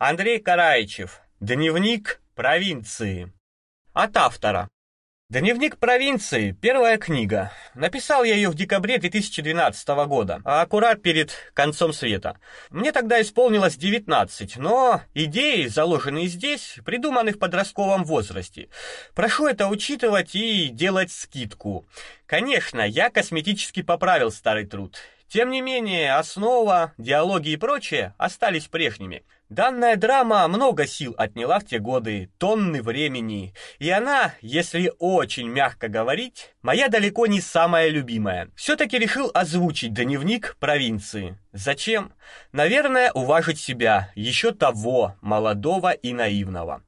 Андрей Караичев. Дневник провинции. От автора. Дневник провинции. Первая книга. Написал я ее в декабре 2012 года, а аккурат перед концом света. Мне тогда исполнилось 19, но идеи, заложенные здесь, придуманы в подростковом возрасте. Прошу это учитывать и делать скидку. Конечно, я косметически поправил старый труд. Тем не менее, основа, диалоги и прочее остались прежними. Данная драма много сил отняла в те годы, тонны времени, и она, если очень мягко говорить, моя далеко не самая любимая. Все-таки решил озвучить дневник провинции. Зачем? Наверное, уважить себя, еще того, молодого и наивного.